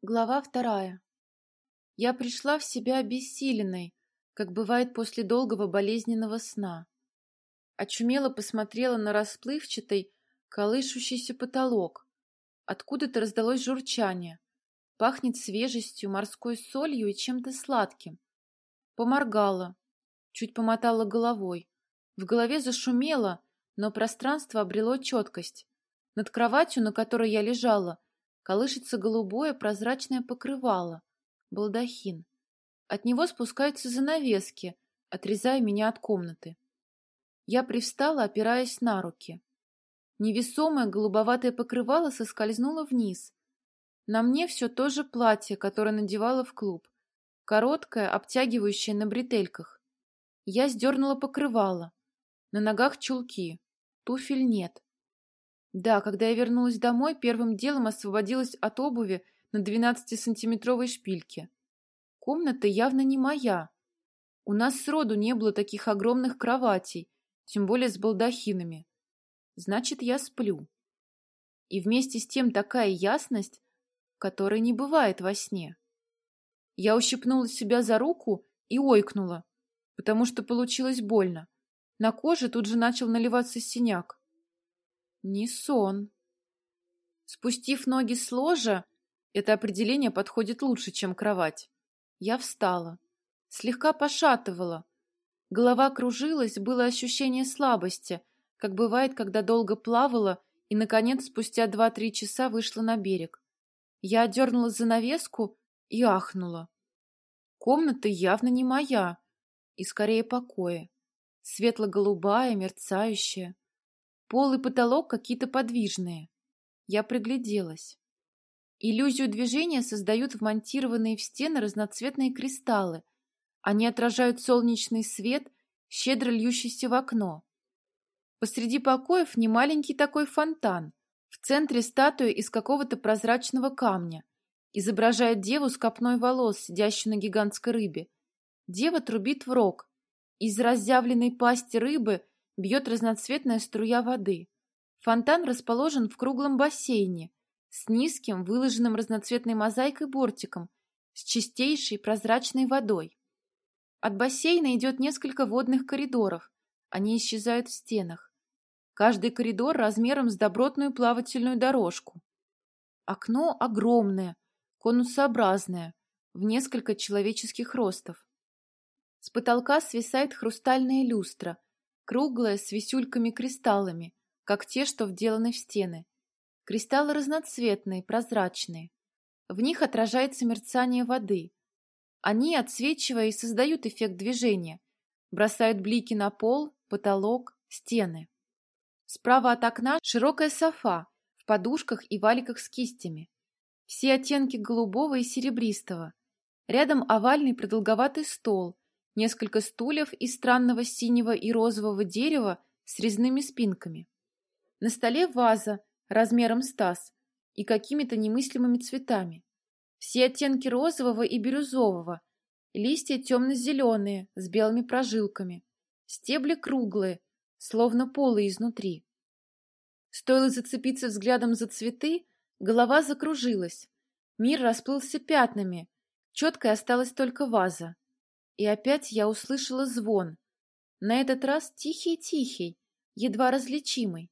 Глава вторая. Я пришла в себя обессиленной, как бывает после долгого болезненного сна. Очумело посмотрела на расплывчатый, колышущийся потолок. Откуда-то раздалось журчание. Пахнет свежестью, морской солью и чем-то сладким. Поморгала, чуть помотала головой. В голове зашумело, но пространство обрело четкость. Над кроватью, на которой я лежала, колышется голубое прозрачное покрывало, балдахин. От него спускаются занавески, отрезая меня от комнаты. Я привстала, опираясь на руки. Невесомое голубоватое покрывало соскользнуло вниз. На мне все то же платье, которое надевала в клуб. Короткое, обтягивающее на бретельках. Я сдернула покрывало. На ногах чулки. Туфель нет. Да, когда я вернулась домой, первым делом освободилась от обуви на 12-сантиметровой шпильке. Комната явно не моя. У нас сроду не было таких огромных кроватей, тем более с балдахинами. Значит, я сплю. И вместе с тем такая ясность, которой не бывает во сне. Я ущипнула себя за руку и ойкнула, потому что получилось больно. На коже тут же начал наливаться синяк. Не сон. Спустив ноги с ложа, это определение подходит лучше, чем кровать. Я встала. Слегка пошатывала. Голова кружилась, было ощущение слабости, как бывает, когда долго плавала и, наконец, спустя два-три часа вышла на берег. Я отдернула занавеску и ахнула. Комната явно не моя, и скорее покоя. Светло-голубая, мерцающая. Пол и потолок какие-то подвижные. Я пригляделась. Иллюзию движения создают вмонтированные в стены разноцветные кристаллы. Они отражают солнечный свет, щедро льющийся в окно. Посреди покоев немаленький такой фонтан. В центре статуя из какого-то прозрачного камня. Изображает деву с копной волос, сидящую на гигантской рыбе. Дева трубит в рог. Из разъявленной пасти рыбы бьет разноцветная струя воды. Фонтан расположен в круглом бассейне с низким, выложенным разноцветной мозаикой бортиком, с чистейшей прозрачной водой. От бассейна идет несколько водных коридоров, они исчезают в стенах. Каждый коридор размером с добротную плавательную дорожку. Окно огромное, конусообразное, в несколько человеческих ростов. С потолка свисает хрустальная люстра – круглая, с висюльками-кристаллами, как те, что вделаны в стены. Кристаллы разноцветные, прозрачные. В них отражается мерцание воды. Они, отсвечивая, и создают эффект движения, бросают блики на пол, потолок, стены. Справа от окна широкая софа в подушках и валиках с кистями. Все оттенки голубого и серебристого. Рядом овальный продолговатый стол несколько стульев из странного синего и розового дерева с резными спинками. На столе ваза размером с таз и какими-то немыслимыми цветами. Все оттенки розового и бирюзового, листья темно-зеленые с белыми прожилками, стебли круглые, словно полы изнутри. Стоило зацепиться взглядом за цветы, голова закружилась. Мир расплылся пятнами, четкой осталась только ваза. И опять я услышала звон. На этот раз тихий-тихий, едва различимый.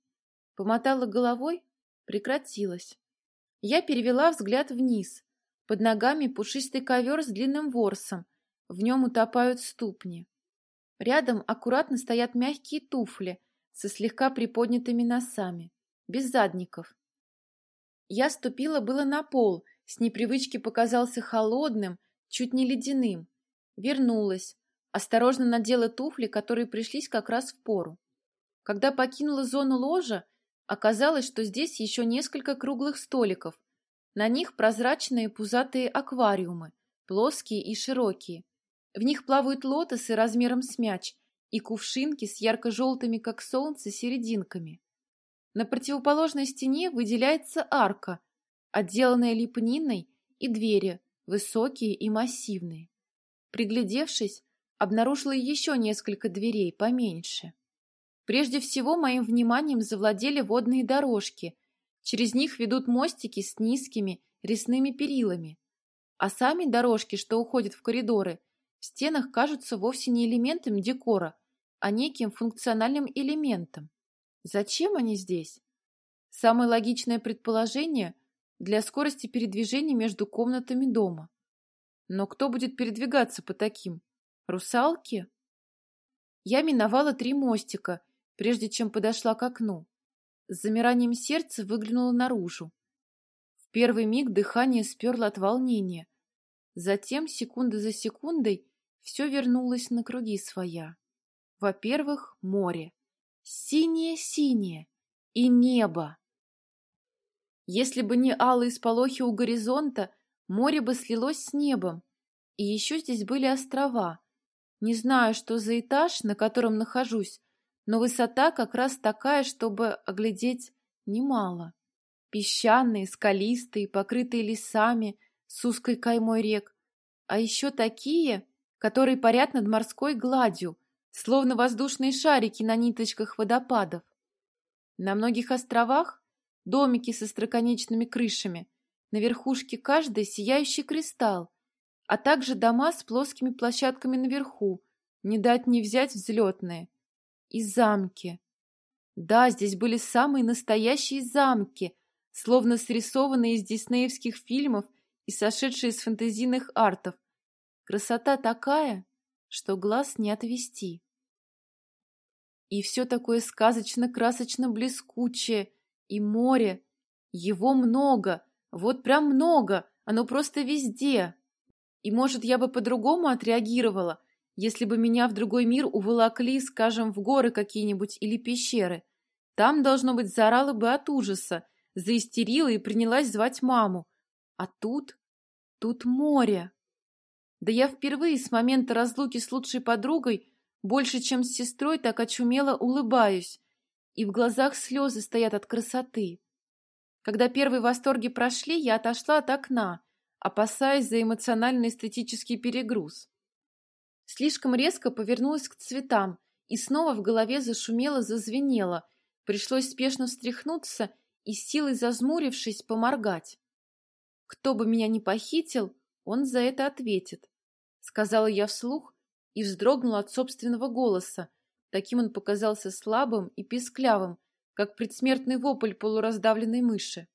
Помотала головой, прекратилась. Я перевела взгляд вниз. Под ногами пушистый ковер с длинным ворсом. В нем утопают ступни. Рядом аккуратно стоят мягкие туфли со слегка приподнятыми носами, без задников. Я ступила было на пол, с непривычки показался холодным, чуть не ледяным. Вернулась. Осторожно надела туфли, которые пришлись как раз в пору. Когда покинула зону ложа, оказалось, что здесь еще несколько круглых столиков. На них прозрачные пузатые аквариумы, плоские и широкие. В них плавают лотосы размером с мяч и кувшинки с ярко-желтыми, как солнце, серединками. На противоположной стене выделяется арка, отделанная лепниной, и двери, высокие и массивные. Приглядевшись, обнаружила еще несколько дверей поменьше. Прежде всего моим вниманием завладели водные дорожки, Через них ведут мостики с низкими резными перилами. А сами дорожки, что уходят в коридоры, в стенах кажутся вовсе не элементом декора, а неким функциональным элементом. Зачем они здесь? Самое логичное предположение для скорости передвижения между комнатами дома. Но кто будет передвигаться по таким? Русалки? Я миновала три мостика, прежде чем подошла к окну. С замиранием сердца выглянула наружу. В первый миг дыхание сперло от волнения. Затем, секунда за секундой, все вернулось на круги своя. Во-первых, море. Синее-синее. И небо. Если бы не алые сполохи у горизонта, море бы слилось с небом. И еще здесь были острова. Не знаю, что за этаж, на котором нахожусь, но высота как раз такая, чтобы оглядеть немало. Песчаные, скалистые, покрытые лесами, с узкой каймой рек. А еще такие, которые парят над морской гладью, словно воздушные шарики на ниточках водопадов. На многих островах домики со строконечными крышами, на верхушке каждой сияющий кристалл, а также дома с плоскими площадками наверху, не дать не взять взлетные. И замки. Да, здесь были самые настоящие замки, словно срисованные из диснеевских фильмов и сошедшие из фэнтезийных артов. Красота такая, что глаз не отвести. И все такое сказочно-красочно-блескучее, и море. Его много, вот прям много, оно просто везде. И, может, я бы по-другому отреагировала, если бы меня в другой мир уволокли, скажем, в горы какие-нибудь или пещеры. Там, должно быть, заорала бы от ужаса, заистерила и принялась звать маму. А тут... тут море. Да я впервые с момента разлуки с лучшей подругой больше, чем с сестрой, так очумело улыбаюсь, и в глазах слезы стоят от красоты. Когда первые восторги прошли, я отошла от окна, опасаясь за эмоционально-эстетический перегруз. Слишком резко повернулась к цветам, и снова в голове зашумело, зазвенело. Пришлось спешно встряхнуться и силой зазмурившись поморгать. Кто бы меня ни похитил, он за это ответит, сказала я вслух и вздрогнула от собственного голоса. Таким он показался слабым и писклявым, как предсмертный вопль полураздавленной мыши.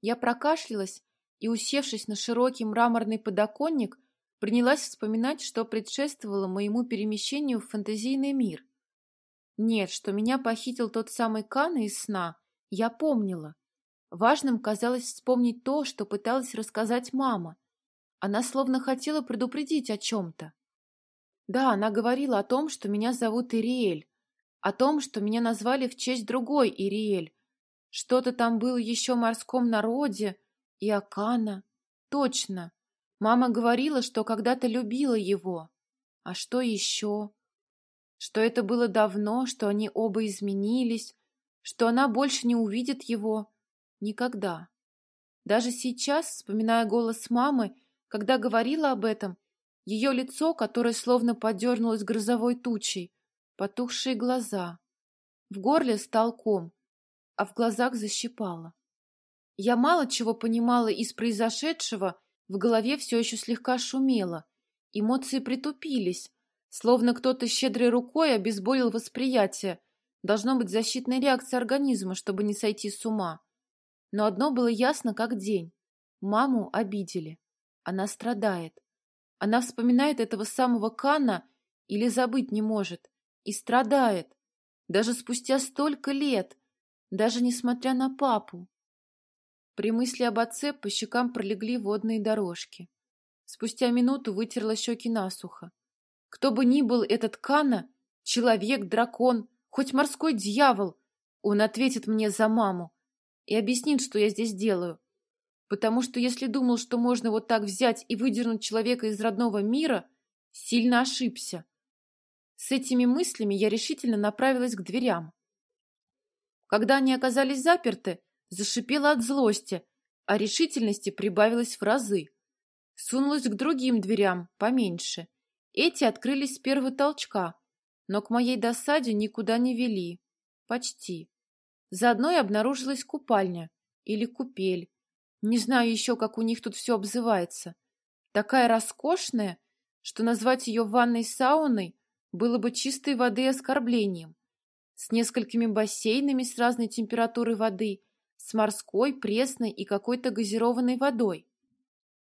Я прокашлялась и, усевшись на широкий мраморный подоконник, принялась вспоминать, что предшествовало моему перемещению в фантазийный мир. Нет, что меня похитил тот самый Кана из сна, я помнила. Важным казалось вспомнить то, что пыталась рассказать мама. Она словно хотела предупредить о чем-то. Да, она говорила о том, что меня зовут Ириэль, о том, что меня назвали в честь другой Ириэль. Что-то там было еще в морском народе и Акана. Точно. Мама говорила, что когда-то любила его. А что еще? Что это было давно, что они оба изменились, что она больше не увидит его. Никогда. Даже сейчас, вспоминая голос мамы, когда говорила об этом, ее лицо, которое словно подернулось грозовой тучей, потухшие глаза. В горле стал ком, а в глазах защипало. Я мало чего понимала из произошедшего, в голове все еще слегка шумело. Эмоции притупились, словно кто-то щедрой рукой обезболил восприятие. Должно быть защитная реакция организма, чтобы не сойти с ума. Но одно было ясно, как день. Маму обидели. Она страдает. Она вспоминает этого самого Кана или забыть не может и страдает, даже спустя столько лет, даже несмотря на папу. При мысли об отце по щекам пролегли водные дорожки. Спустя минуту вытерла щеки насухо. Кто бы ни был этот Кана, человек, дракон, хоть морской дьявол, он ответит мне за маму и объяснит, что я здесь делаю потому что если думал, что можно вот так взять и выдернуть человека из родного мира, сильно ошибся. С этими мыслями я решительно направилась к дверям. Когда они оказались заперты, зашипела от злости, а решительности прибавилось в разы. Сунулась к другим дверям, поменьше. Эти открылись с первого толчка, но к моей досаде никуда не вели. Почти. Заодно и обнаружилась купальня или купель. Не знаю еще, как у них тут все обзывается. Такая роскошная, что назвать ее ванной сауной было бы чистой воды оскорблением. С несколькими бассейнами с разной температурой воды, с морской, пресной и какой-то газированной водой.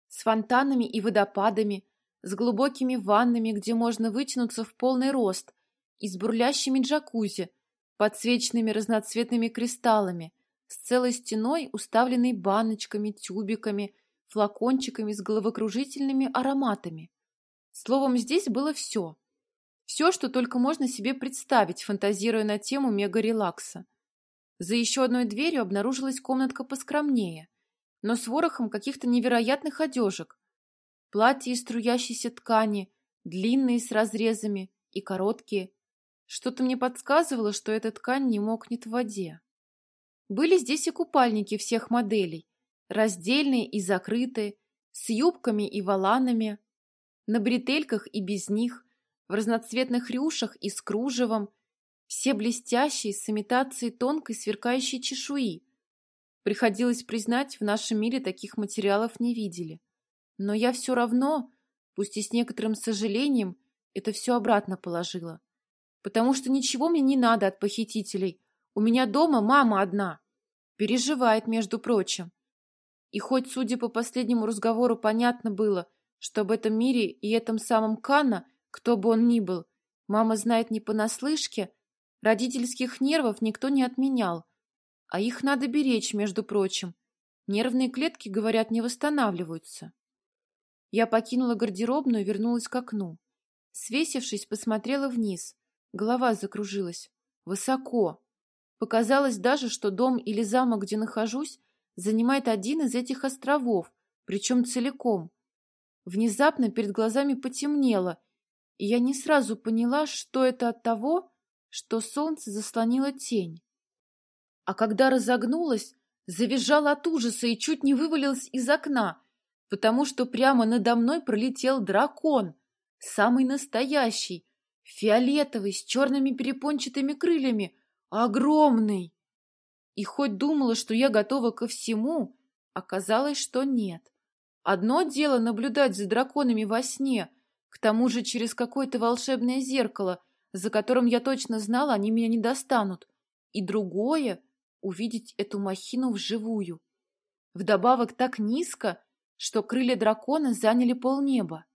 С фонтанами и водопадами, с глубокими ваннами, где можно вытянуться в полный рост, и с бурлящими джакузи, подсвеченными разноцветными кристаллами, с целой стеной, уставленной баночками, тюбиками, флакончиками с головокружительными ароматами. Словом, здесь было все. Все, что только можно себе представить, фантазируя на тему мега-релакса. За еще одной дверью обнаружилась комнатка поскромнее, но с ворохом каких-то невероятных одежек. Платья из струящейся ткани, длинные с разрезами и короткие. Что-то мне подсказывало, что эта ткань не мокнет в воде. Были здесь и купальники всех моделей, раздельные и закрытые, с юбками и воланами, на бретельках и без них, в разноцветных рюшах и с кружевом, все блестящие с имитацией тонкой сверкающей чешуи. Приходилось признать, в нашем мире таких материалов не видели. Но я все равно, пусть и с некоторым сожалением, это все обратно положила. Потому что ничего мне не надо от похитителей. У меня дома мама одна. Переживает, между прочим. И хоть, судя по последнему разговору, понятно было, что об этом мире и этом самом Канна, кто бы он ни был, мама знает не понаслышке, родительских нервов никто не отменял. А их надо беречь, между прочим. Нервные клетки, говорят, не восстанавливаются. Я покинула гардеробную и вернулась к окну. Свесившись, посмотрела вниз. Голова закружилась. Высоко. Показалось даже, что дом или замок, где нахожусь, занимает один из этих островов, причем целиком. Внезапно перед глазами потемнело, я не сразу поняла, что это от того, что солнце заслонило тень. А когда разогнулась, завизжала от ужаса и чуть не вывалилась из окна, потому что прямо надо мной пролетел дракон, самый настоящий, фиолетовый, с черными перепончатыми крыльями, огромный. И хоть думала, что я готова ко всему, оказалось, что нет. Одно дело наблюдать за драконами во сне, к тому же через какое-то волшебное зеркало, за которым я точно знала, они меня не достанут. И другое — увидеть эту махину вживую. Вдобавок так низко, что крылья дракона заняли полнеба.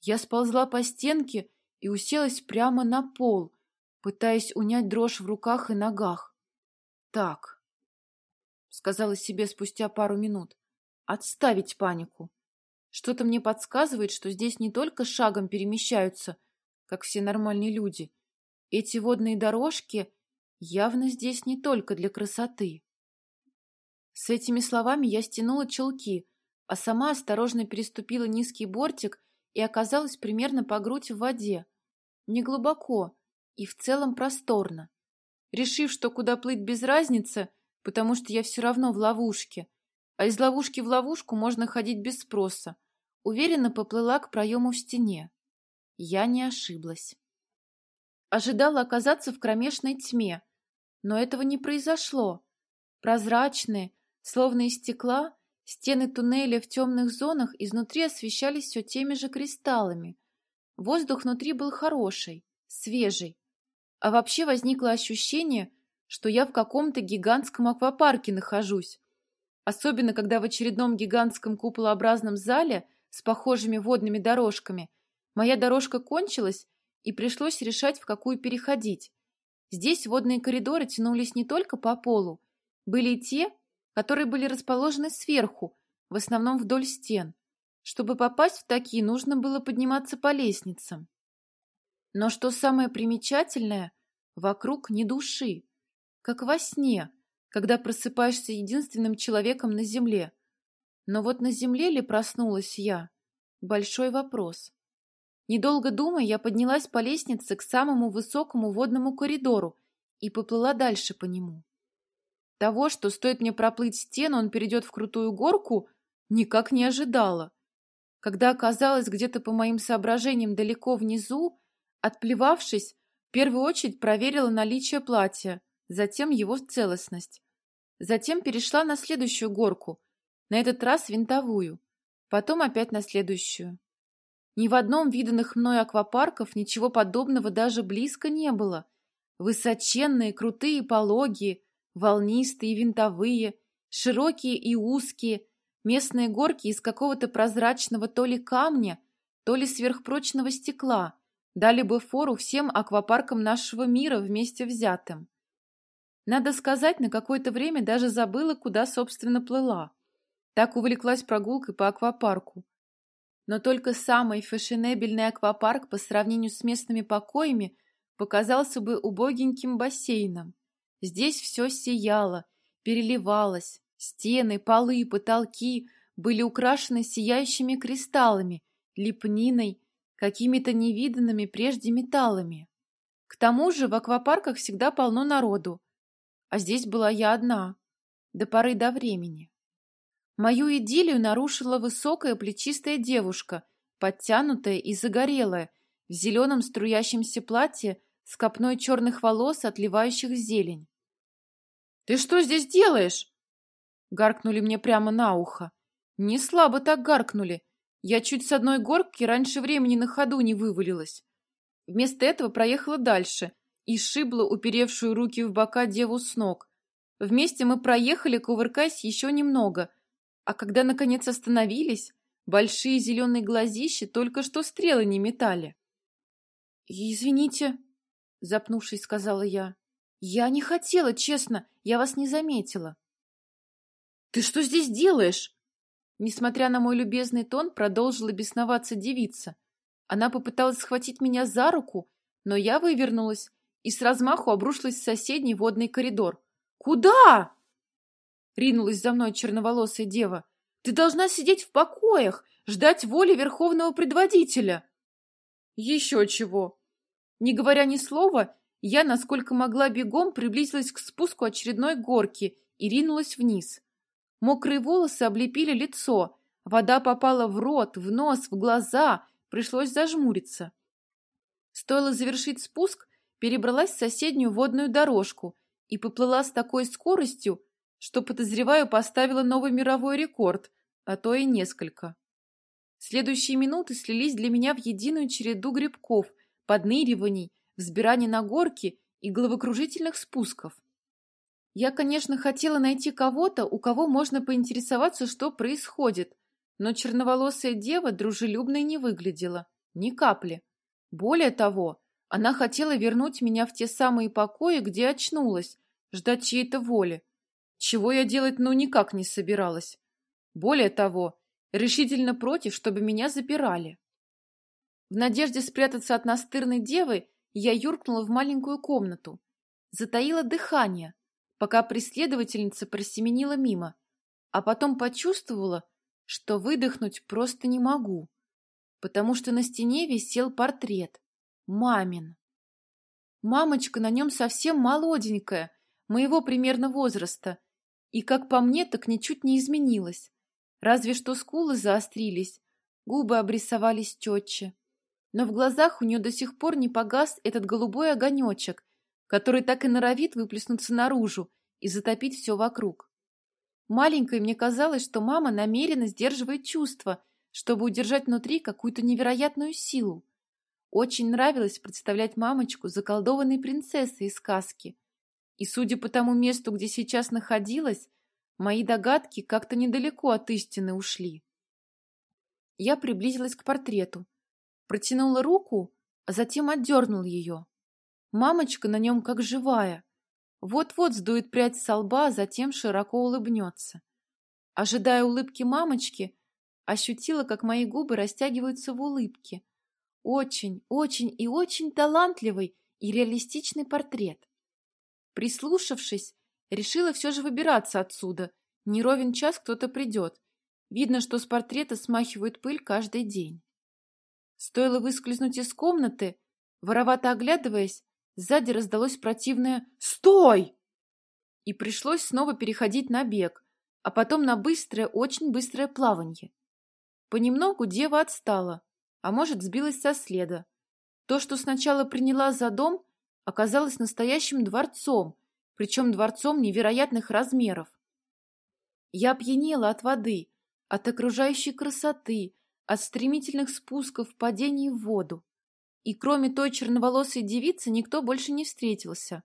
Я сползла по стенке и уселась прямо на пол, пытаясь унять дрожь в руках и ногах. «Так», — сказала себе спустя пару минут, — «отставить панику. Что-то мне подсказывает, что здесь не только шагом перемещаются, как все нормальные люди. Эти водные дорожки явно здесь не только для красоты». С этими словами я стянула челки, а сама осторожно переступила низкий бортик и оказалась примерно по грудь в воде. Не глубоко и в целом просторно. Решив, что куда плыть без разницы, потому что я все равно в ловушке, а из ловушки в ловушку можно ходить без спроса, уверенно поплыла к проему в стене. Я не ошиблась. Ожидала оказаться в кромешной тьме, но этого не произошло. Прозрачные, словно из стекла, Стены туннеля в темных зонах изнутри освещались все теми же кристаллами. Воздух внутри был хороший, свежий. А вообще возникло ощущение, что я в каком-то гигантском аквапарке нахожусь. Особенно, когда в очередном гигантском куполообразном зале с похожими водными дорожками моя дорожка кончилась, и пришлось решать, в какую переходить. Здесь водные коридоры тянулись не только по полу, были и те, которые были расположены сверху, в основном вдоль стен. Чтобы попасть в такие, нужно было подниматься по лестницам. Но что самое примечательное, вокруг ни души, как во сне, когда просыпаешься единственным человеком на земле. Но вот на земле ли проснулась я? Большой вопрос. Недолго думая, я поднялась по лестнице к самому высокому водному коридору и поплыла дальше по нему. Того, что стоит мне проплыть стену, он перейдет в крутую горку, никак не ожидала. Когда оказалась где-то по моим соображениям далеко внизу, отплевавшись, в первую очередь проверила наличие платья. затем его целостность. Затем перешла на следующую горку, на этот раз винтовую, потом опять на следующую. Ни в одном виданных мной аквапарков ничего подобного даже близко не было. Высоченные, крутые, пологие, волнистые, винтовые, широкие и узкие, местные горки из какого-то прозрачного то ли камня, то ли сверхпрочного стекла дали бы фору всем аквапаркам нашего мира вместе взятым. Надо сказать, на какое-то время даже забыла, куда, собственно, плыла. Так увлеклась прогулкой по аквапарку. Но только самый фешенебельный аквапарк по сравнению с местными покоями показался бы убогеньким бассейном. Здесь все сияло, переливалось, стены, полы, потолки были украшены сияющими кристаллами, лепниной, какими-то невиданными прежде металлами. К тому же в аквапарках всегда полно народу, а здесь была я одна, до поры до времени. Мою идиллию нарушила высокая плечистая девушка, подтянутая и загорелая, в зеленом струящемся платье с копной черных волос, отливающих зелень. «Ты что здесь делаешь?» Гаркнули мне прямо на ухо. Не слабо так гаркнули. Я чуть с одной горки раньше времени на ходу не вывалилась. Вместо этого проехала дальше и сшибла уперевшую руки в бока деву с ног. Вместе мы проехали, кувыркаясь еще немного, а когда, наконец, остановились, большие зеленые глазища только что стрелы не метали. «Извините», — запнувшись, сказала я. «Я не хотела, честно, я вас не заметила». «Ты что здесь делаешь?» Несмотря на мой любезный тон, продолжила бесноваться девица. Она попыталась схватить меня за руку, но я вывернулась и с размаху обрушилась в соседний водный коридор. «Куда?» Ринулась за мной черноволосая дева. «Ты должна сидеть в покоях, ждать воли верховного предводителя!» «Еще чего!» Не говоря ни слова, я, насколько могла бегом, приблизилась к спуску очередной горки и ринулась вниз. Мокрые волосы облепили лицо, вода попала в рот, в нос, в глаза, пришлось зажмуриться. Стоило завершить спуск, перебралась в соседнюю водную дорожку и поплыла с такой скоростью, что, подозреваю, поставила новый мировой рекорд, а то и несколько. Следующие минуты слились для меня в единую череду грибков, подныриваний, взбираний на горки и головокружительных спусков. Я, конечно, хотела найти кого-то, у кого можно поинтересоваться, что происходит, но черноволосая дева дружелюбной не выглядела, ни капли. Более того, она хотела вернуть меня в те самые покои, где очнулась, ждать чьей-то воли, чего я делать ну никак не собиралась. Более того, решительно против, чтобы меня запирали. В надежде спрятаться от настырной девы я юркнула в маленькую комнату, затаила дыхание, пока преследовательница просеменила мимо, а потом почувствовала, что выдохнуть просто не могу, потому что на стене висел портрет. Мамин. Мамочка на нем совсем молоденькая, моего примерно возраста, и, как по мне, так ничуть не изменилась. Разве что скулы заострились, губы обрисовались четче. Но в глазах у нее до сих пор не погас этот голубой огонечек, который так и норовит выплеснуться наружу и затопить все вокруг. Маленькой мне казалось, что мама намеренно сдерживает чувства, чтобы удержать внутри какую-то невероятную силу. Очень нравилось представлять мамочку заколдованной принцессой из сказки. И, судя по тому месту, где сейчас находилась, мои догадки как-то недалеко от истины ушли. Я приблизилась к портрету, протянула руку, а затем отдернул ее. Мамочка на нем как живая. Вот-вот сдует прядь со лба, а затем широко улыбнется. Ожидая улыбки мамочки, ощутила, как мои губы растягиваются в улыбке. Очень, очень и очень талантливый и реалистичный портрет. Прислушавшись, решила все же выбираться отсюда. Не ровен час кто-то придет. Видно, что с портрета смахивают пыль каждый день. Стоило выскользнуть из комнаты, воровато оглядываясь, Сзади раздалось противное «Стой!» И пришлось снова переходить на бег, а потом на быстрое, очень быстрое плаванье. Понемногу дева отстала, а может, сбилась со следа. То, что сначала приняла за дом, оказалось настоящим дворцом, причем дворцом невероятных размеров. Я опьянела от воды, от окружающей красоты, от стремительных спусков, падений в воду. И кроме той черноволосой девицы никто больше не встретился.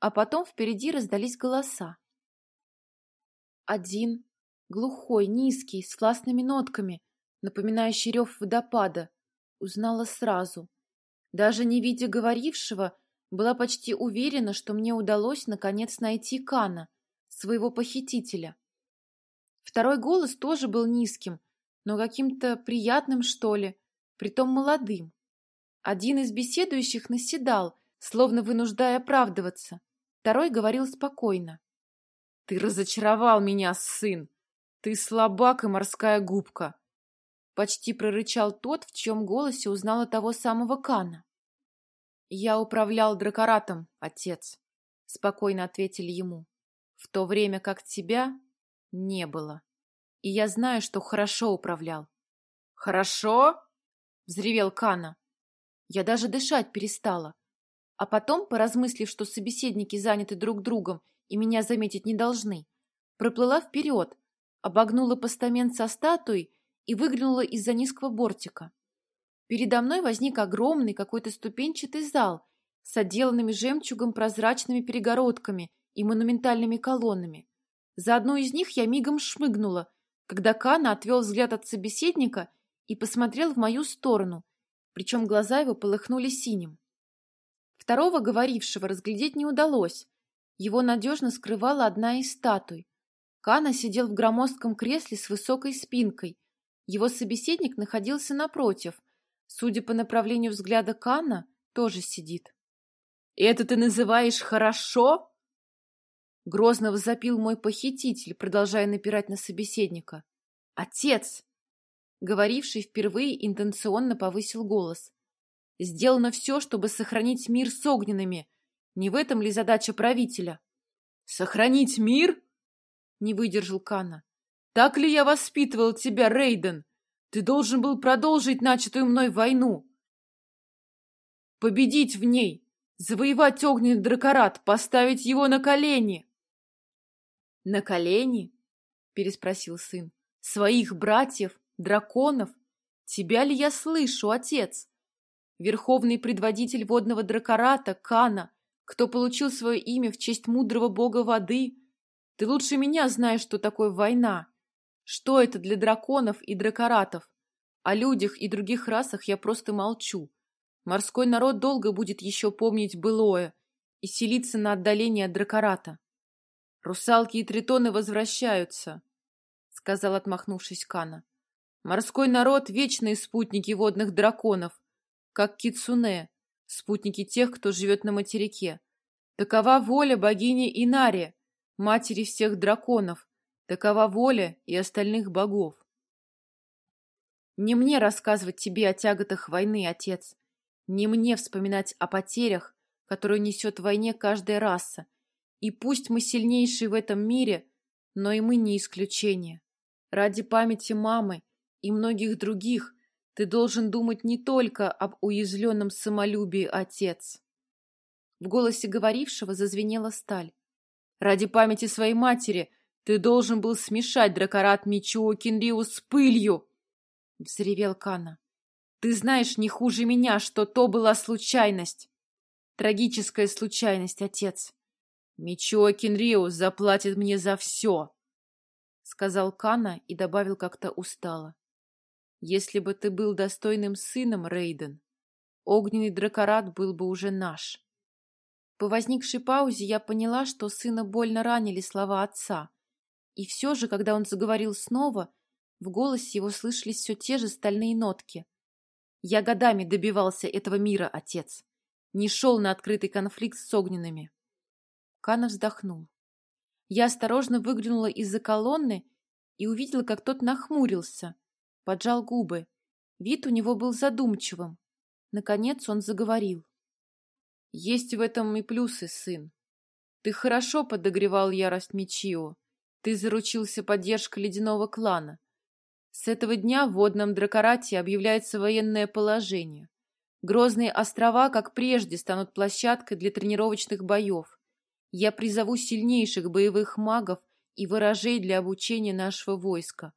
А потом впереди раздались голоса. Один, глухой, низкий, с властными нотками, напоминающий рев водопада, узнала сразу. Даже не видя говорившего, была почти уверена, что мне удалось наконец найти Кана, своего похитителя. Второй голос тоже был низким, но каким-то приятным, что ли, притом молодым. Один из беседующих наседал, словно вынуждая оправдываться. Второй говорил спокойно. — Ты разочаровал меня, сын! Ты слабак и морская губка! Почти прорычал тот, в чьем голосе узнала того самого Кана. «Я управлял дракоратом, отец», — спокойно ответили ему. «В то время как тебя не было. И я знаю, что хорошо управлял». «Хорошо?» — взревел Кана. Я даже дышать перестала. А потом, поразмыслив, что собеседники заняты друг другом и меня заметить не должны, проплыла вперед, обогнула постамент со статуей и выглянула из-за низкого бортика. Передо мной возник огромный какой-то ступенчатый зал с отделанными жемчугом прозрачными перегородками и монументальными колоннами. За одну из них я мигом шмыгнула, когда Кана отвел взгляд от собеседника и посмотрел в мою сторону, причем глаза его полыхнули синим. Второго говорившего разглядеть не удалось. Его надежно скрывала одна из статуй. Кана сидел в громоздком кресле с высокой спинкой, его собеседник находился напротив. Судя по направлению взгляда Канна, тоже сидит. «Это ты называешь хорошо?» Грозно возопил мой похититель, продолжая напирать на собеседника. «Отец!» Говоривший впервые интенционно повысил голос. «Сделано все, чтобы сохранить мир с огненными. Не в этом ли задача правителя?» «Сохранить мир?» Не выдержал Кана. Так ли я воспитывал тебя, Рейден? Ты должен был продолжить начатую мной войну. Победить в ней, завоевать огненный дракорат, поставить его на колени. На колени? Переспросил сын. Своих братьев, драконов? Тебя ли я слышу, отец? Верховный предводитель водного дракората, Кана, кто получил свое имя в честь мудрого бога воды. Ты лучше меня знаешь, что такое война. Что это для драконов и дракоратов? О людях и других расах я просто молчу. Морской народ долго будет еще помнить былое и селиться на отдалении от дракората. Русалки и тритоны возвращаются, — сказал, отмахнувшись Кана. Морской народ — вечные спутники водных драконов, как кицуне, спутники тех, кто живет на материке. Такова воля богини Инари, матери всех драконов, Такова воля и остальных богов. Не мне рассказывать тебе о тяготах войны, отец. Не мне вспоминать о потерях, которые несет в войне каждая раса. И пусть мы сильнейшие в этом мире, но и мы не исключение. Ради памяти мамы и многих других ты должен думать не только об уязвленном самолюбии, отец. В голосе говорившего зазвенела сталь. Ради памяти своей матери — ты должен был смешать дракорат Мичуо Кинриу с пылью!» — взревел Кана. «Ты знаешь не хуже меня, что то была случайность. Трагическая случайность, отец. Мичуо Кинриу заплатит мне за все!» — сказал Кана и добавил как-то устало. «Если бы ты был достойным сыном, Рейден, огненный дракорат был бы уже наш». По возникшей паузе я поняла, что сына больно ранили слова отца. И все же, когда он заговорил снова, в голосе его слышались все те же стальные нотки. «Я годами добивался этого мира, отец. Не шел на открытый конфликт с огненными». Кана вздохнул. Я осторожно выглянула из-за колонны и увидела, как тот нахмурился, поджал губы. Вид у него был задумчивым. Наконец он заговорил. «Есть в этом и плюсы, сын. Ты хорошо подогревал ярость Мичио. Ты заручился поддержкой ледяного клана. С этого дня в водном дракорате объявляется военное положение. Грозные острова, как прежде, станут площадкой для тренировочных боев. Я призову сильнейших боевых магов и ворожей для обучения нашего войска.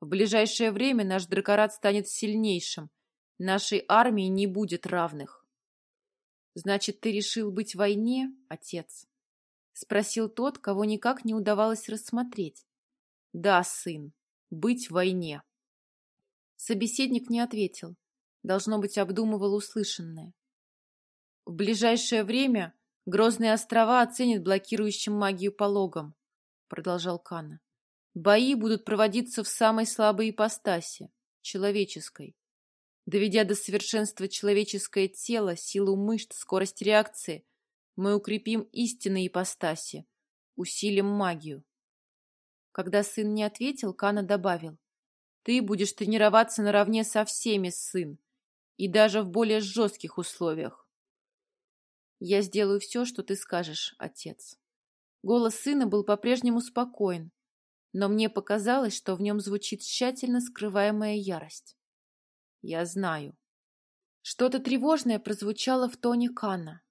В ближайшее время наш дракорат станет сильнейшим. Нашей армии не будет равных. Значит, ты решил быть в войне, отец? Спросил тот, кого никак не удавалось рассмотреть. Да, сын, быть в войне. Собеседник не ответил. Должно быть, обдумывал услышанное. В ближайшее время Грозные острова оценят блокирующим магию пологом, продолжал Кана. Бои будут проводиться в самой слабой ипостаси, человеческой. Доведя до совершенства человеческое тело, силу мышц, скорость реакции, мы укрепим истинные ипостаси, усилим магию. Когда сын не ответил, Кана добавил. Ты будешь тренироваться наравне со всеми, сын, и даже в более жестких условиях. Я сделаю все, что ты скажешь, отец. Голос сына был по-прежнему спокоен, но мне показалось, что в нем звучит тщательно скрываемая ярость. Я знаю. Что-то тревожное прозвучало в тоне Кана.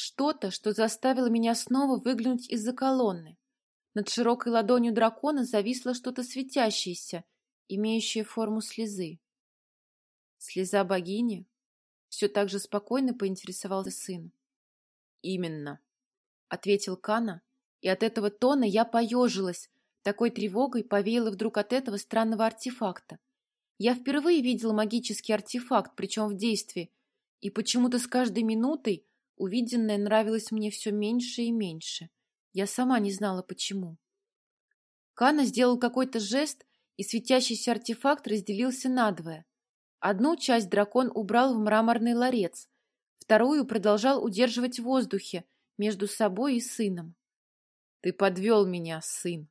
Что-то, что заставило меня снова выглянуть из-за колонны. Над широкой ладонью дракона зависло что-то светящееся, имеющее форму слезы. Слеза богини? Все так же спокойно поинтересовался сын. Именно, ответил Кана, и от этого тона я поежилась, такой тревогой повеяло вдруг от этого странного артефакта. Я впервые видела магический артефакт, причем в действии, и почему-то с каждой минутой увиденное нравилось мне все меньше и меньше. Я сама не знала, почему. Кана сделал какой-то жест, и светящийся артефакт разделился надвое. Одну часть дракон убрал в мраморный ларец, вторую продолжал удерживать в воздухе между собой и сыном. «Ты подвел меня, сын»,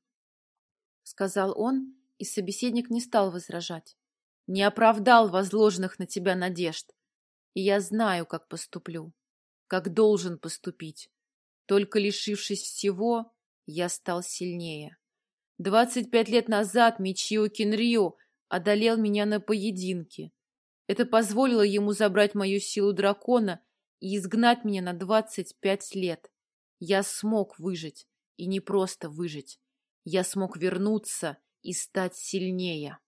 — сказал он, и собеседник не стал возражать. «Не оправдал возложенных на тебя надежд, и я знаю, как поступлю, как должен поступить. Только лишившись всего, я стал сильнее. Двадцать пять лет назад Мичио Кинрио одолел меня на поединке. Это позволило ему забрать мою силу дракона и изгнать меня на двадцать пять лет. Я смог выжить, и не просто выжить. Я смог вернуться и стать сильнее.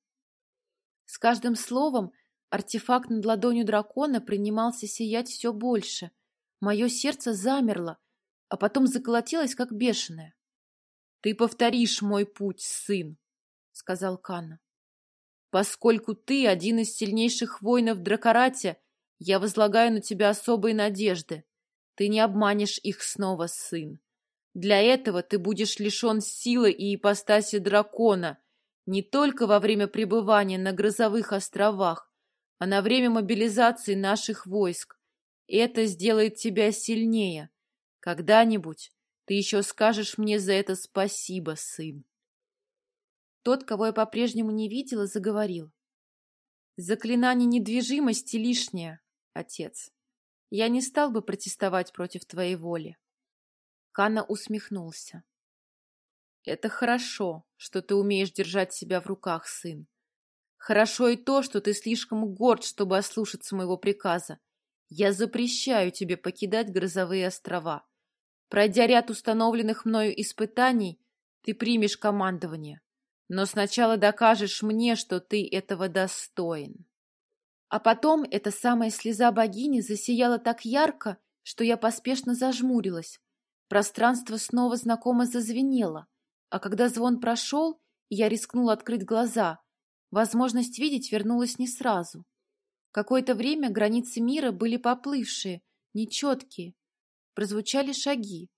С каждым словом артефакт над ладонью дракона принимался сиять все больше. Мое сердце замерло, а потом заколотилось, как бешеное. — Ты повторишь мой путь, сын, — сказал Канна. — Поскольку ты один из сильнейших воинов Дракорате, я возлагаю на тебя особые надежды. Ты не обманешь их снова, сын. Для этого ты будешь лишен силы и ипостаси дракона не только во время пребывания на грозовых островах, а на время мобилизации наших войск. Это сделает тебя сильнее. Когда-нибудь ты еще скажешь мне за это спасибо, сын. Тот, кого я по-прежнему не видела, заговорил. Заклинание недвижимости лишнее отец. Я не стал бы протестовать против твоей воли. Кана усмехнулся. Это хорошо, что ты умеешь держать себя в руках, сын. Хорошо и то, что ты слишком горд, чтобы ослушаться моего приказа. Я запрещаю тебе покидать грозовые острова. Пройдя ряд установленных мною испытаний, ты примешь командование. Но сначала докажешь мне, что ты этого достоин. А потом эта самая слеза богини засияла так ярко, что я поспешно зажмурилась. Пространство снова знакомо зазвенело, а когда звон прошел, я рискнула открыть глаза. Возможность видеть вернулась не сразу. Какое-то время границы мира были поплывшие, нечеткие. Прозвучали шаги.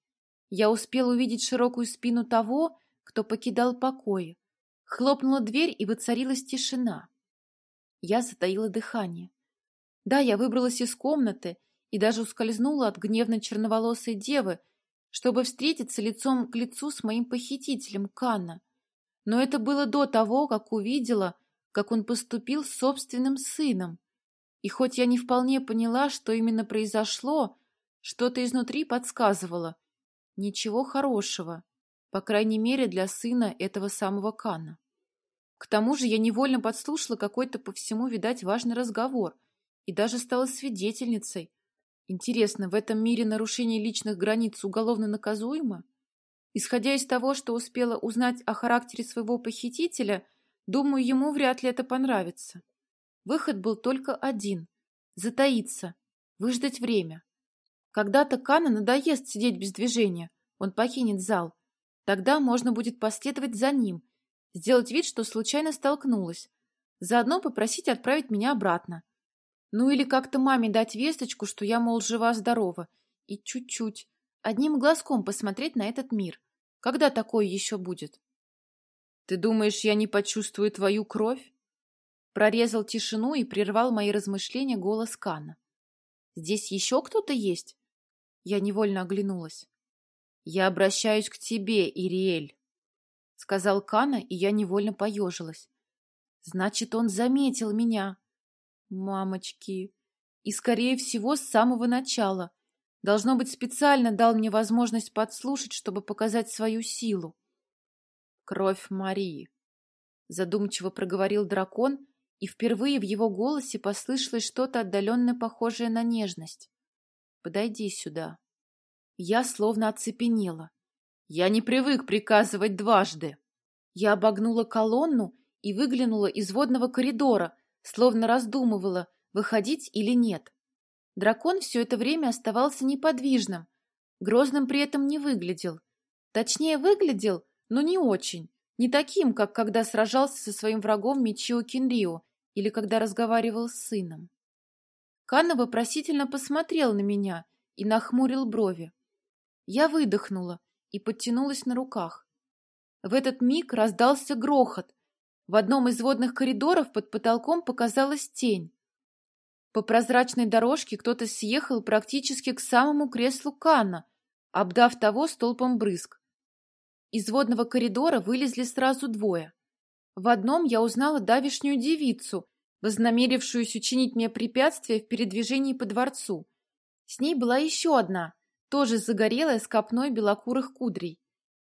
Я успела увидеть широкую спину того, кто покидал покои. Хлопнула дверь, и воцарилась тишина. Я затаила дыхание. Да, я выбралась из комнаты и даже ускользнула от гневно черноволосой девы, чтобы встретиться лицом к лицу с моим похитителем Канна. Но это было до того, как увидела, как он поступил с собственным сыном. И хоть я не вполне поняла, что именно произошло, что-то изнутри подсказывало. Ничего хорошего, по крайней мере для сына этого самого Кана. К тому же я невольно подслушала какой-то по всему, видать, важный разговор и даже стала свидетельницей. Интересно, в этом мире нарушение личных границ уголовно наказуемо? Исходя из того, что успела узнать о характере своего похитителя, думаю, ему вряд ли это понравится. Выход был только один — затаиться, выждать время. Когда-то Кана надоест сидеть без движения, он покинет зал. Тогда можно будет последовать за ним, сделать вид, что случайно столкнулась, заодно попросить отправить меня обратно. Ну или как-то маме дать весточку, что я, мол, жива-здорова, и чуть-чуть, одним глазком посмотреть на этот мир. Когда такое еще будет? Ты думаешь, я не почувствую твою кровь? Прорезал тишину и прервал мои размышления голос Кана. Здесь еще кто-то есть? Я невольно оглянулась. Я обращаюсь к тебе, Ириэль, сказал Кана, и я невольно поежилась. Значит, он заметил меня. Мамочки. И, скорее всего, с самого начала. Должно быть, специально дал мне возможность подслушать, чтобы показать свою силу. Кровь Марии. Задумчиво проговорил дракон, и впервые в его голосе послышалось что-то отдаленно похожее на нежность. «Подойди сюда». Я словно оцепенела. Я не привык приказывать дважды. Я обогнула колонну и выглянула из водного коридора, словно раздумывала, выходить или нет. Дракон все это время оставался неподвижным, грозным при этом не выглядел. Точнее, выглядел, но не очень, не таким, как когда сражался со своим врагом Мичио Кинрио или когда разговаривал с сыном. Канна вопросительно посмотрел на меня и нахмурил брови. Я выдохнула и подтянулась на руках. В этот миг раздался грохот. В одном из водных коридоров под потолком показалась тень. По прозрачной дорожке кто-то съехал практически к самому креслу Канна, обдав того столпом брызг. Из водного коридора вылезли сразу двое. В одном я узнала давишнюю девицу, вознамерившуюся учинить мне препятствие в передвижении по дворцу. С ней была еще одна, тоже загорелая с копной белокурых кудрей.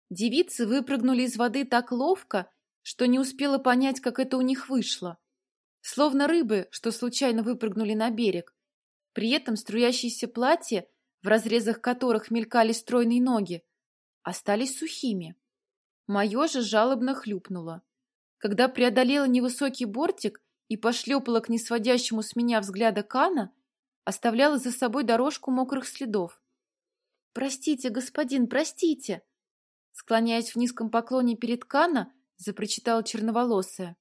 Девицы выпрыгнули из воды так ловко, что не успела понять, как это у них вышло словно рыбы, что случайно выпрыгнули на берег. При этом струящиеся платья, в разрезах которых мелькали стройные ноги, остались сухими. Мое же жалобно хлюпнуло. Когда преодолела невысокий бортик и пошлепала к несводящему с меня взгляда Кана, оставляла за собой дорожку мокрых следов. «Простите, господин, простите!» Склоняясь в низком поклоне перед Кана, запрочитала черноволосая.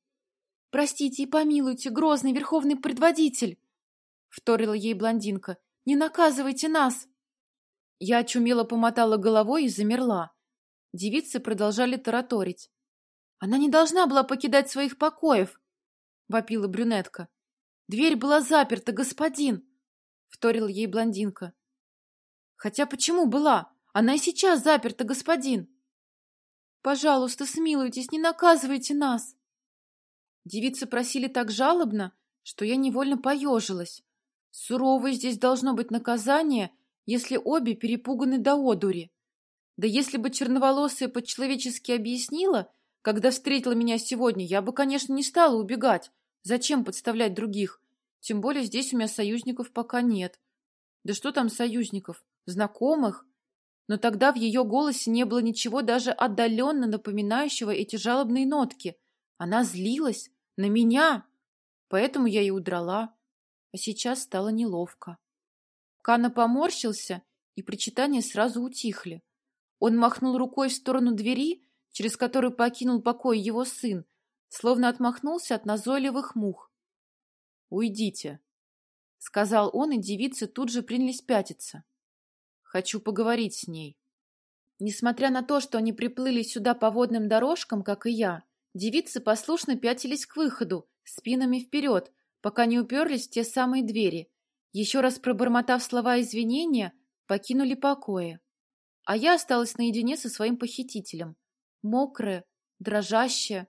«Простите и помилуйте, грозный верховный предводитель!» — вторила ей блондинка. «Не наказывайте нас!» Я очумело помотала головой и замерла. Девицы продолжали тараторить. «Она не должна была покидать своих покоев!» — вопила брюнетка. «Дверь была заперта, господин!» — вторила ей блондинка. «Хотя почему была? Она и сейчас заперта, господин!» «Пожалуйста, смилуйтесь, не наказывайте нас!» Девицы просили так жалобно, что я невольно поежилась. Суровое здесь должно быть наказание, если обе перепуганы до одури. Да если бы черноволосая по-человечески объяснила, когда встретила меня сегодня, я бы, конечно, не стала убегать. Зачем подставлять других? Тем более здесь у меня союзников пока нет. Да что там союзников? Знакомых? Но тогда в ее голосе не было ничего даже отдаленно напоминающего эти жалобные нотки. Она злилась, на меня! Поэтому я и удрала. А сейчас стало неловко. Кана поморщился, и причитания сразу утихли. Он махнул рукой в сторону двери, через которую покинул покой его сын, словно отмахнулся от назойливых мух. «Уйдите», — сказал он, и девицы тут же принялись пятиться. «Хочу поговорить с ней». Несмотря на то, что они приплыли сюда по водным дорожкам, как и я, Девицы послушно пятились к выходу, спинами вперед, пока не уперлись в те самые двери. Еще раз пробормотав слова извинения, покинули покои. А я осталась наедине со своим похитителем. Мокрая, дрожащая.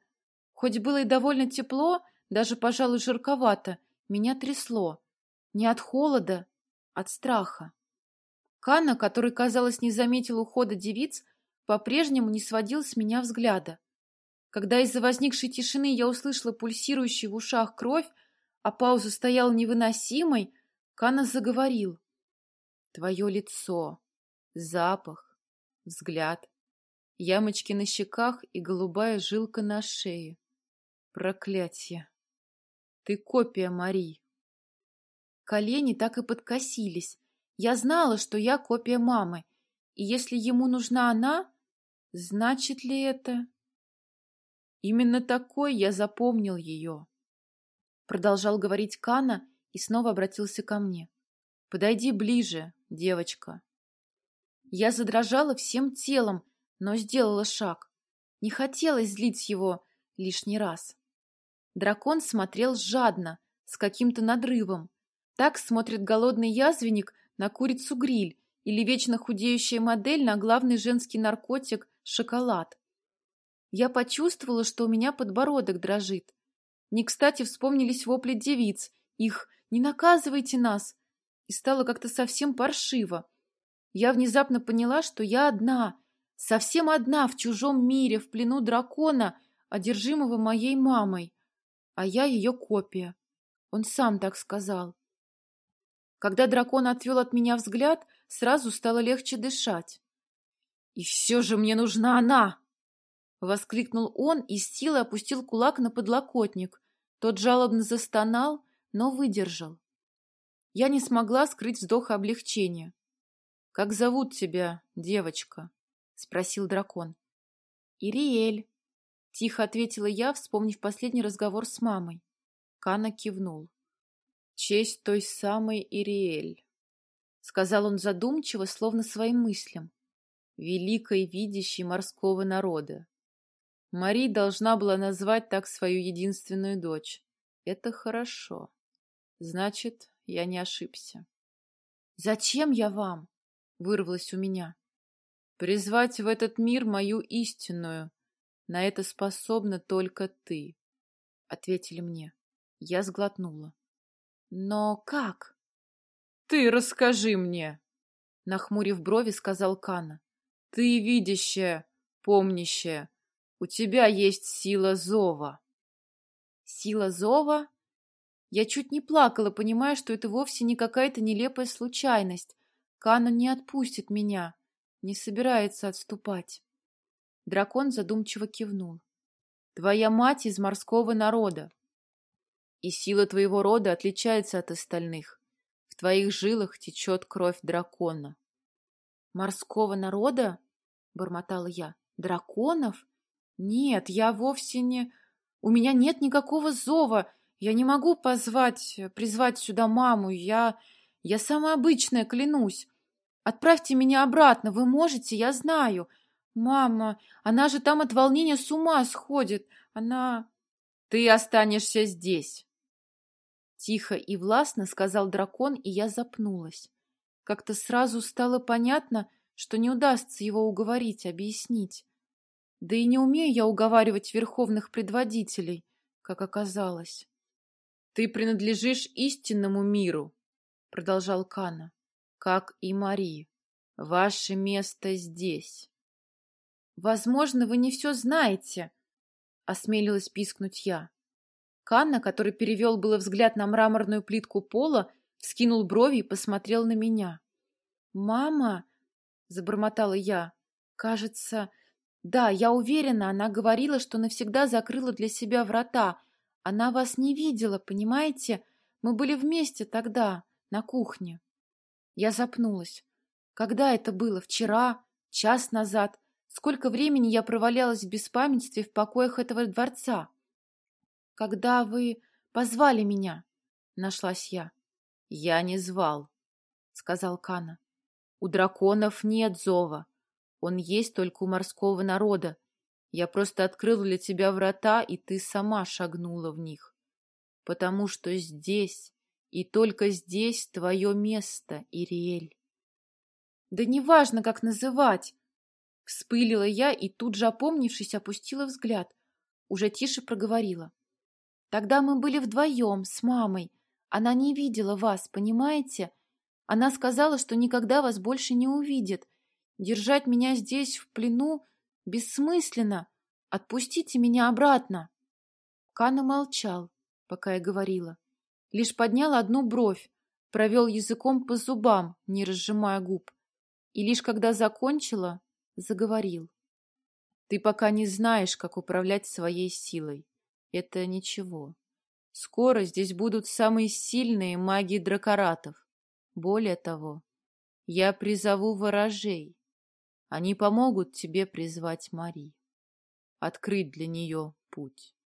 Хоть было и довольно тепло, даже, пожалуй, жарковато, меня трясло. Не от холода, от страха. Кана, который, казалось, не заметил ухода девиц, по-прежнему не сводил с меня взгляда. Когда из-за возникшей тишины я услышала пульсирующую в ушах кровь, а пауза стояла невыносимой, Кана заговорил. Твое лицо, запах, взгляд, ямочки на щеках и голубая жилка на шее. Проклятье! Ты копия Мари. Колени так и подкосились. Я знала, что я копия мамы, и если ему нужна она, значит ли это... Именно такой я запомнил ее. Продолжал говорить Кана и снова обратился ко мне. Подойди ближе, девочка. Я задрожала всем телом, но сделала шаг. Не хотелось злить его лишний раз. Дракон смотрел жадно, с каким-то надрывом. Так смотрит голодный язвенник на курицу-гриль или вечно худеющая модель на главный женский наркотик – шоколад. Я почувствовала, что у меня подбородок дрожит. Не кстати вспомнились вопли девиц, их «не наказывайте нас!» и стало как-то совсем паршиво. Я внезапно поняла, что я одна, совсем одна в чужом мире, в плену дракона, одержимого моей мамой, а я ее копия. Он сам так сказал. Когда дракон отвел от меня взгляд, сразу стало легче дышать. «И все же мне нужна она!» Воскликнул он и с силой опустил кулак на подлокотник. Тот жалобно застонал, но выдержал. Я не смогла скрыть вздоха облегчения. «Как зовут тебя, девочка?» — спросил дракон. «Ириэль», — тихо ответила я, вспомнив последний разговор с мамой. Кана кивнул. «Честь той самой Ириэль», — сказал он задумчиво, словно своим мыслям, великой видящей морского народа. Мари должна была назвать так свою единственную дочь. Это хорошо. Значит, я не ошибся. «Зачем я вам?» — вырвалось у меня. «Призвать в этот мир мою истинную. На это способна только ты», — ответили мне. Я сглотнула. «Но как?» «Ты расскажи мне!» Нахмурив брови, сказал Кана. «Ты видящая, помнящая, у тебя есть сила зова. Сила зова? Я чуть не плакала, понимая, что это вовсе не какая-то нелепая случайность. Канон не отпустит меня, не собирается отступать. Дракон задумчиво кивнул. Твоя мать из морского народа. И сила твоего рода отличается от остальных. В твоих жилах течет кровь дракона. Морского народа? Бормотала я. Драконов? Нет, я вовсе не... У меня нет никакого зова. Я не могу позвать, призвать сюда маму. Я... Я самая обычная, клянусь. Отправьте меня обратно, вы можете, я знаю. Мама, она же там от волнения с ума сходит. Она... Ты останешься здесь. Тихо и властно сказал дракон, и я запнулась. Как-то сразу стало понятно, что не удастся его уговорить, объяснить. Да и не умею я уговаривать верховных предводителей, как оказалось. — Ты принадлежишь истинному миру, — продолжал Кана, — как и Мари. Ваше место здесь. — Возможно, вы не все знаете, — осмелилась пискнуть я. Канна, который перевел было взгляд на мраморную плитку пола, вскинул брови и посмотрел на меня. «Мама!» — забормотала я. «Кажется, да, я уверена, она говорила, что навсегда закрыла для себя врата. Она вас не видела, понимаете? Мы были вместе тогда, на кухне. Я запнулась. Когда это было? Вчера? Час назад? Сколько времени я провалялась в беспамятстве в покоях этого дворца? Когда вы позвали меня? Нашлась я. Я не звал, сказал Кана. У драконов нет зова. Он есть только у морского народа. Я просто открыл для тебя врата, и ты сама шагнула в них. Потому что здесь, и только здесь твое место, Ириэль. Да неважно, как называть. Вспылила я и тут же, опомнившись, опустила взгляд. Уже тише проговорила. Тогда мы были вдвоем с мамой. Она не видела вас, понимаете? Она сказала, что никогда вас больше не увидит, Держать меня здесь в плену бессмысленно. Отпустите меня обратно. Кана молчал, пока я говорила. Лишь поднял одну бровь, провел языком по зубам, не разжимая губ, и лишь когда закончила, заговорил. Ты пока не знаешь, как управлять своей силой. Это ничего. Скоро здесь будут самые сильные маги дракоратов. Более того, я призову ворожей. Они помогут тебе призвать Мари, открыть для нее путь.